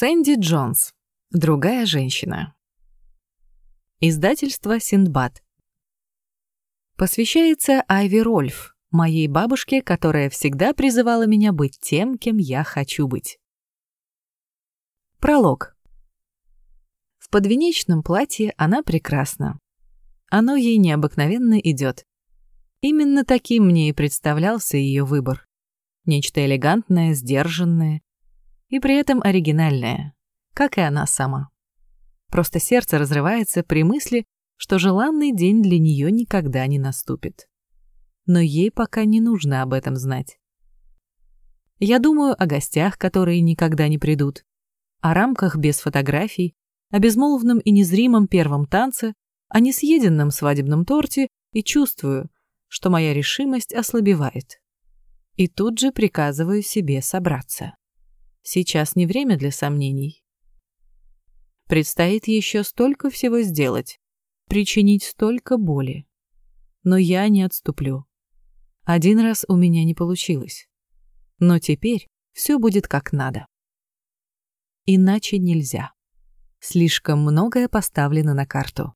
Сэнди Джонс. Другая женщина. Издательство Синдбад. Посвящается Айви Рольф, моей бабушке, которая всегда призывала меня быть тем, кем я хочу быть. Пролог. В подвенечном платье она прекрасна. Оно ей необыкновенно идет. Именно таким мне и представлялся ее выбор. Нечто элегантное, сдержанное, и при этом оригинальная, как и она сама. Просто сердце разрывается при мысли, что желанный день для нее никогда не наступит. Но ей пока не нужно об этом знать. Я думаю о гостях, которые никогда не придут, о рамках без фотографий, о безмолвном и незримом первом танце, о несъеденном свадебном торте и чувствую, что моя решимость ослабевает. И тут же приказываю себе собраться. Сейчас не время для сомнений. Предстоит еще столько всего сделать, причинить столько боли. Но я не отступлю. Один раз у меня не получилось. Но теперь все будет как надо. Иначе нельзя. Слишком многое поставлено на карту.